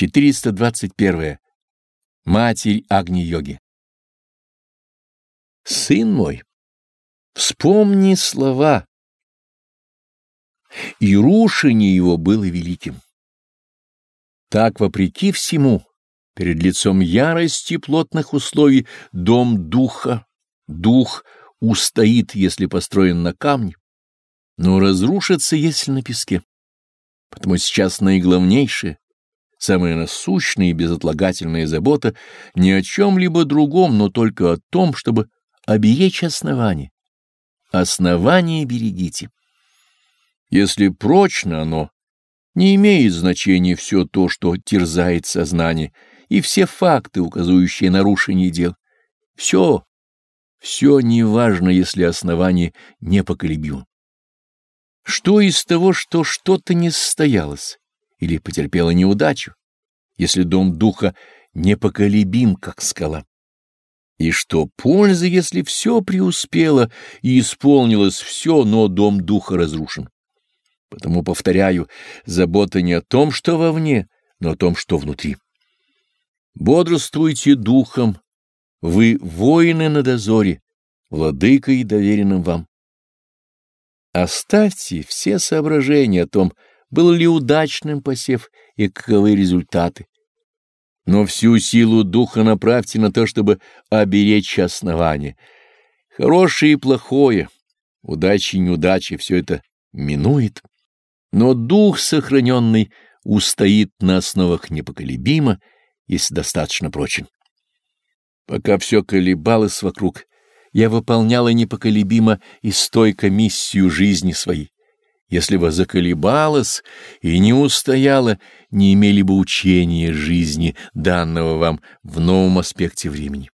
421. Матерь Агни-йоги. Сын мой, вспомни слова, и рушение его было великим. Так, вопреки всему, перед лицом ярости плотных условий, дом духа, дух устоит, если построен на камне, но разрушится, если на песке. Потому сейчас наиглавнейшее самая насущная и безотлагательная забота не о чем-либо другом, но только о том, чтобы оберечь основание. Основание берегите. Если прочно оно, не имеет значения все то, что терзает сознание, и все факты, указывающие нарушение дел. Все, все неважно, если основание непоколебимо. Что из того, что что-то не состоялось? Или потерпела неудачу, если дом духа непоколебим, как скала. И что польза, если все преуспело и исполнилось все, но дом духа разрушен? Потому, повторяю, забота не о том, что вовне, но о том, что внутри. Бодрствуйте духом, вы воины на дозоре, владыкой доверенным вам. Оставьте все соображения о том, был ли удачным посев и каковы результаты. Но всю силу духа направьте на то, чтобы оберечь основание. Хорошее и плохое, удачи и неудачи — все это минует. Но дух сохраненный устоит на основах непоколебимо, если достаточно прочен. Пока все колебалось вокруг, я выполняла непоколебимо и стойко миссию жизни своей. Если бы заколебалась и не устояла, не имели бы учения жизни, данного вам в новом аспекте времени.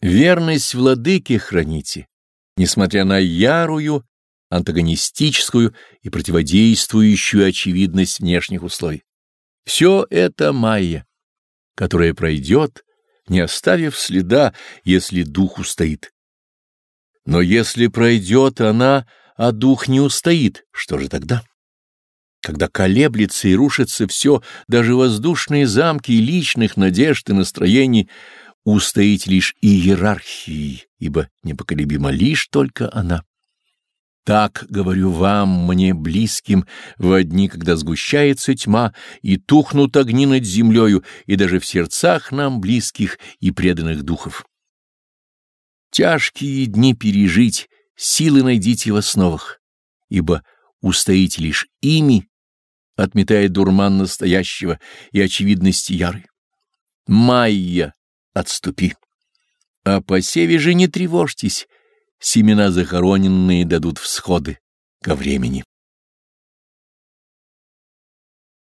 Верность владыке храните, несмотря на ярую, антагонистическую и противодействующую очевидность внешних условий. Все это майя, которая пройдет, не оставив следа, если дух устоит. Но если пройдет она, а дух не устоит, что же тогда? Когда колеблется и рушится все, даже воздушные замки личных надежд и настроений, устоит лишь иерархией, ибо непоколебима лишь только она. Так говорю вам, мне близким, в дни, когда сгущается тьма, и тухнут огни над землею, и даже в сердцах нам близких и преданных духов. Тяжкие дни пережить силы найдите в основах, ибо устоите лишь ими, отметая дурман настоящего и очевидности ярой. Майя, отступи. А по севе же не тревожьтесь, семена захороненные дадут всходы ко времени.